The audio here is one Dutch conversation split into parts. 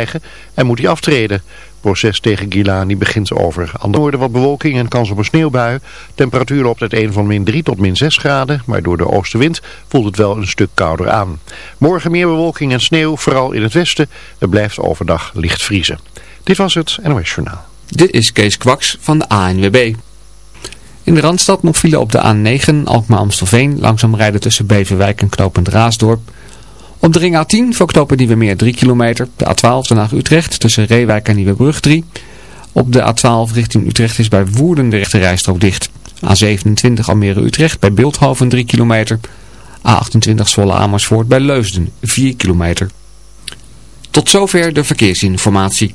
krijgen en moet hij aftreden. Proces tegen Gilani begint over. Aan de noorden wat bewolking en kans op een sneeuwbui. Temperatuur loopt uiteen van min 3 tot min 6 graden, maar door de oostenwind voelt het wel een stuk kouder aan. Morgen meer bewolking en sneeuw, vooral in het westen. Het blijft overdag licht vriezen. Dit was het NOS Journaal. Dit is Kees Kwaks van de ANWB. In de Randstad nog file op de A9 Alkmaar-Amstelveen. Langzaam rijden tussen Beverwijk en Knopend Raasdorp. Op de ring A10 voor knopen Nieuwemeer 3 kilometer. De A12 Den Haag-Utrecht tussen Reewijk en Nieuwebrug 3. Op de A12 richting Utrecht is bij Woerden de rechte rijstrook dicht. A27 Almere-Utrecht bij Beeldhoven 3 kilometer. A28 Zwolle-Amersfoort bij Leusden 4 kilometer. Tot zover de verkeersinformatie.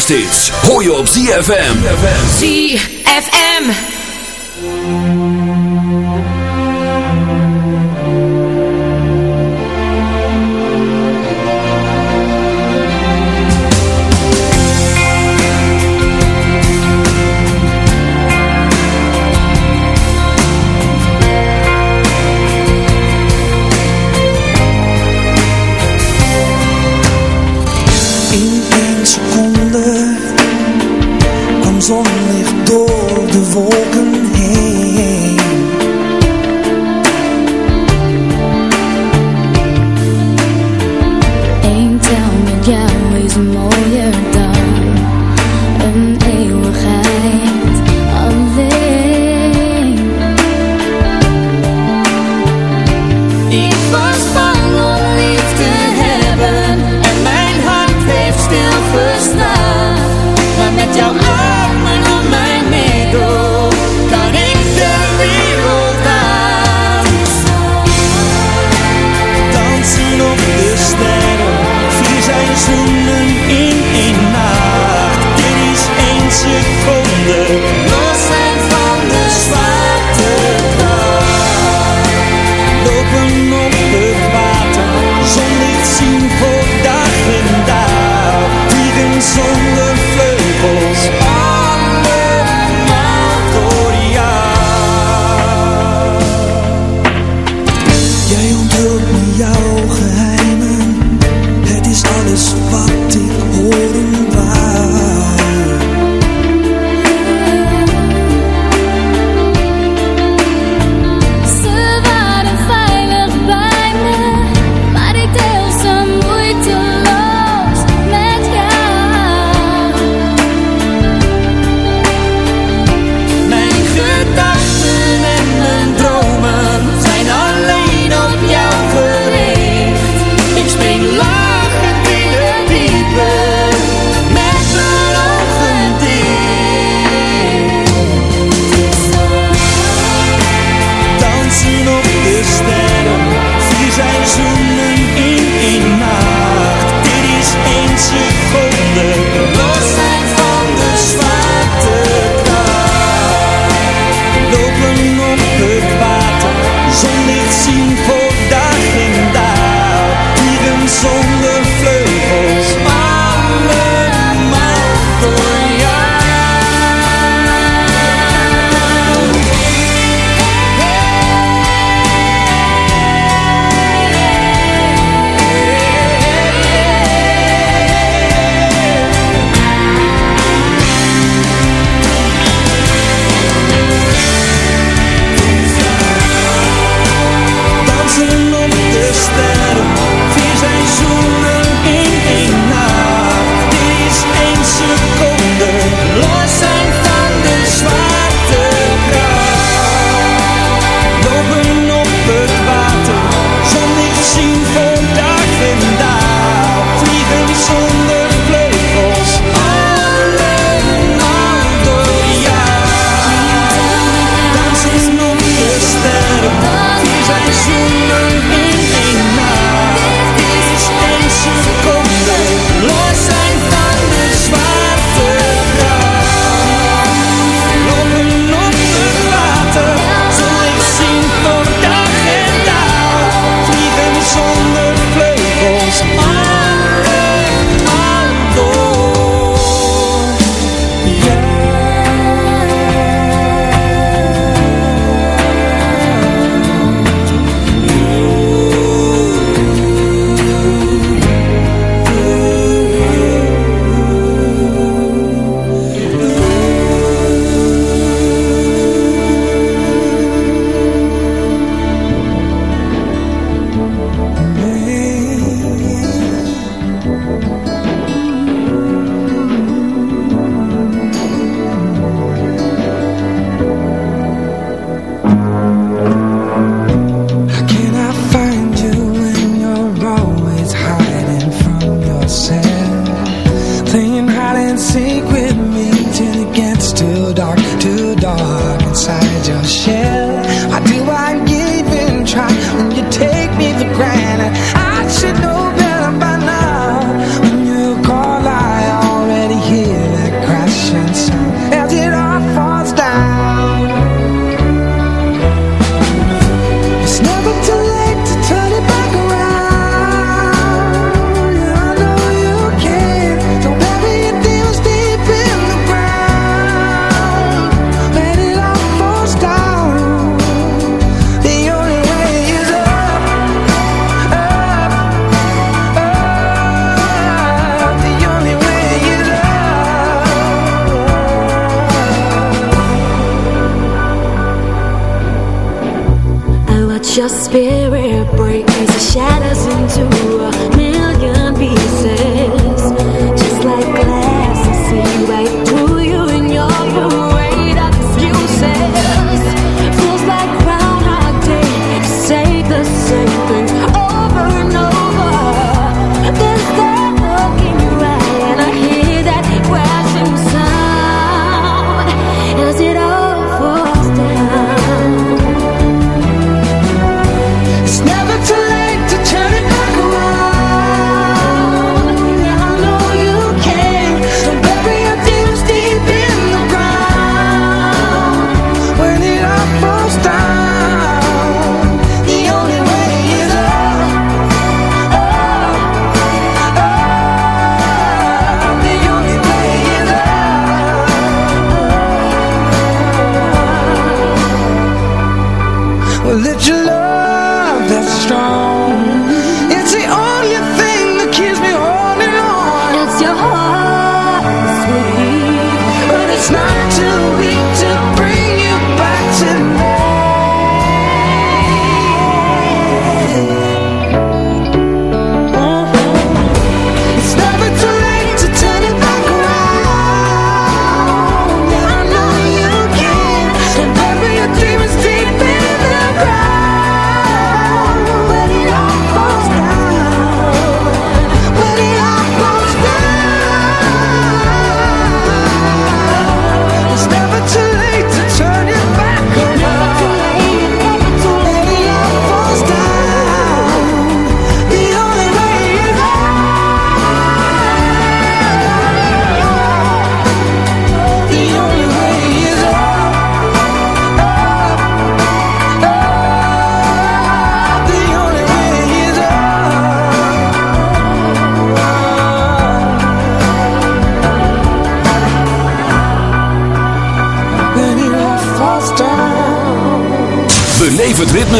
kersthits hoor op ZFM. ZFM. where it breaks the shatters into a million pieces.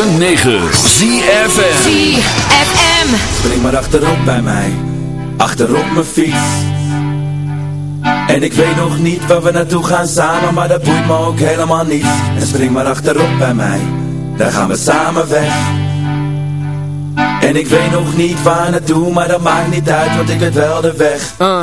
ZFM. ZFM. Spring maar achterop bij mij, achterop mijn fiets. En ik weet nog niet waar we naartoe gaan samen, maar dat boeit me ook helemaal niet. En spring maar achterop bij mij, daar gaan we samen weg. En ik weet nog niet waar naartoe, maar dat maakt niet uit, want ik weet wel de weg. Uh,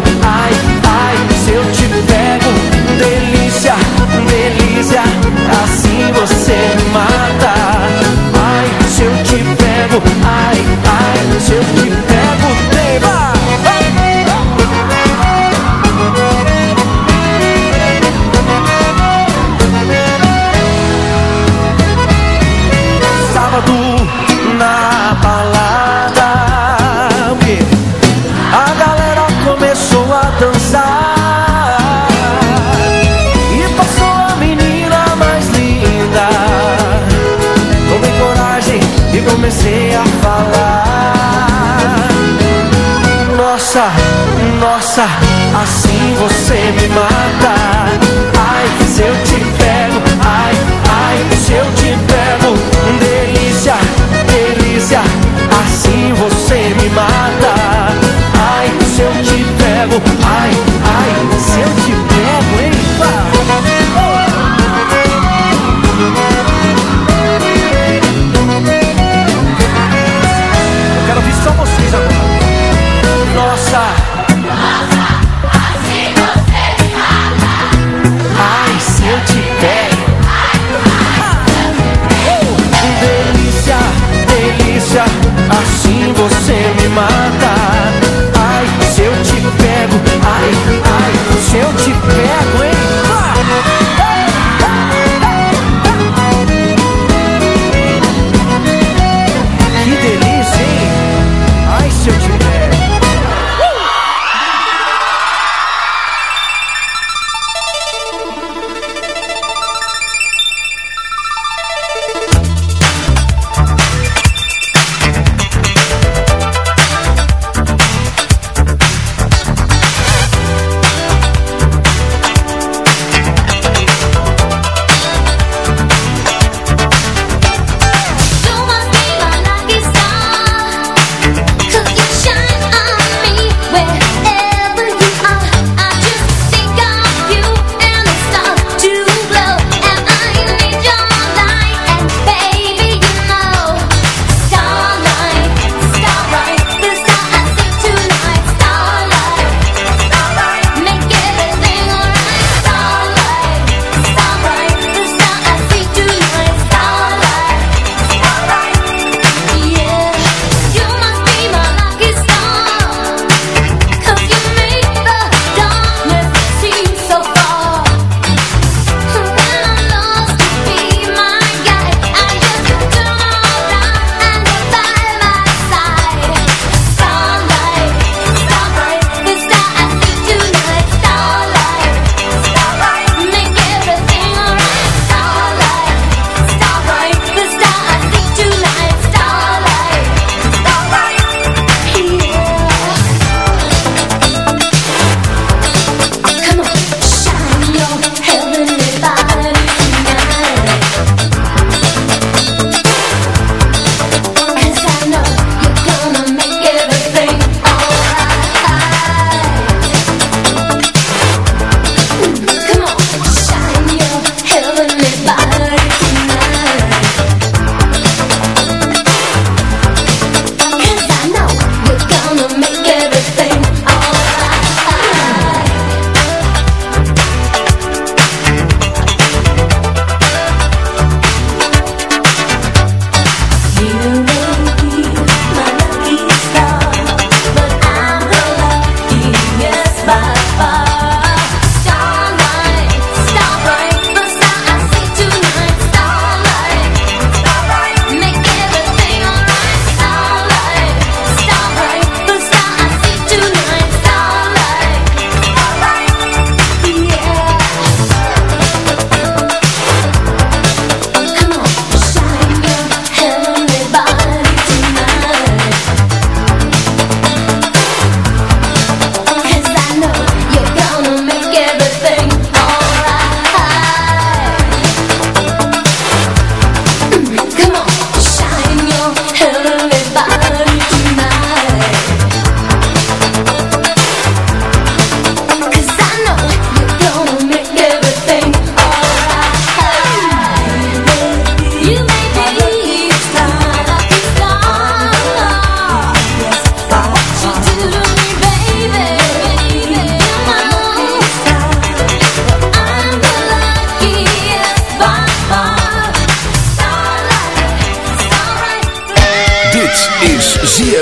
I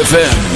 ZFM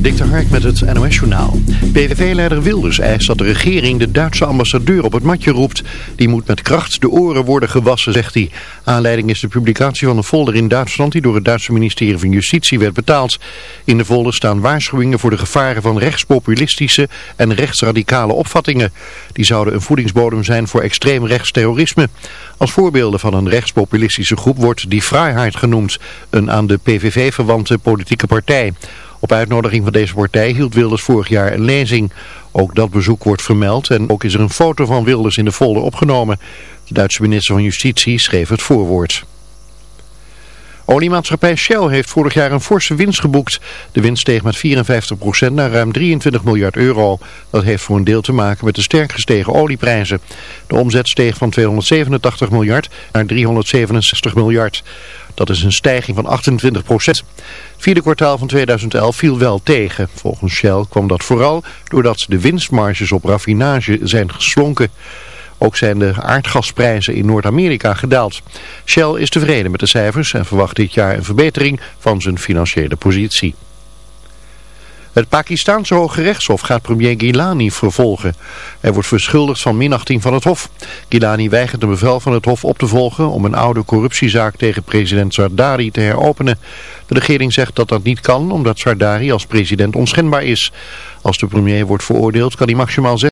Dik de Hark met het NOS-journaal. PVV-leider Wilders eist dat de regering de Duitse ambassadeur op het matje roept. Die moet met kracht de oren worden gewassen, zegt hij. Aanleiding is de publicatie van een folder in Duitsland die door het Duitse ministerie van Justitie werd betaald. In de folder staan waarschuwingen voor de gevaren van rechtspopulistische en rechtsradicale opvattingen. Die zouden een voedingsbodem zijn voor extreem rechtsterrorisme. Als voorbeelden van een rechtspopulistische groep wordt Die Freiheit genoemd, een aan de PVV verwante politieke partij. Op uitnodiging van deze partij hield Wilders vorig jaar een lezing. Ook dat bezoek wordt vermeld en ook is er een foto van Wilders in de folder opgenomen. De Duitse minister van Justitie schreef het voorwoord. Oliemaatschappij Shell heeft vorig jaar een forse winst geboekt. De winst steeg met 54% naar ruim 23 miljard euro. Dat heeft voor een deel te maken met de sterk gestegen olieprijzen. De omzet steeg van 287 miljard naar 367 miljard. Dat is een stijging van 28 procent. Vierde kwartaal van 2011 viel wel tegen. Volgens Shell kwam dat vooral doordat de winstmarges op raffinage zijn geslonken. Ook zijn de aardgasprijzen in Noord-Amerika gedaald. Shell is tevreden met de cijfers en verwacht dit jaar een verbetering van zijn financiële positie. Het Pakistaanse Hoge Rechtshof gaat premier Gilani vervolgen. Hij wordt verschuldigd van minachting van het Hof. Gilani weigert een bevel van het Hof op te volgen om een oude corruptiezaak tegen president Zardari te heropenen. De regering zegt dat dat niet kan omdat Zardari als president onschendbaar is. Als de premier wordt veroordeeld kan hij maximaal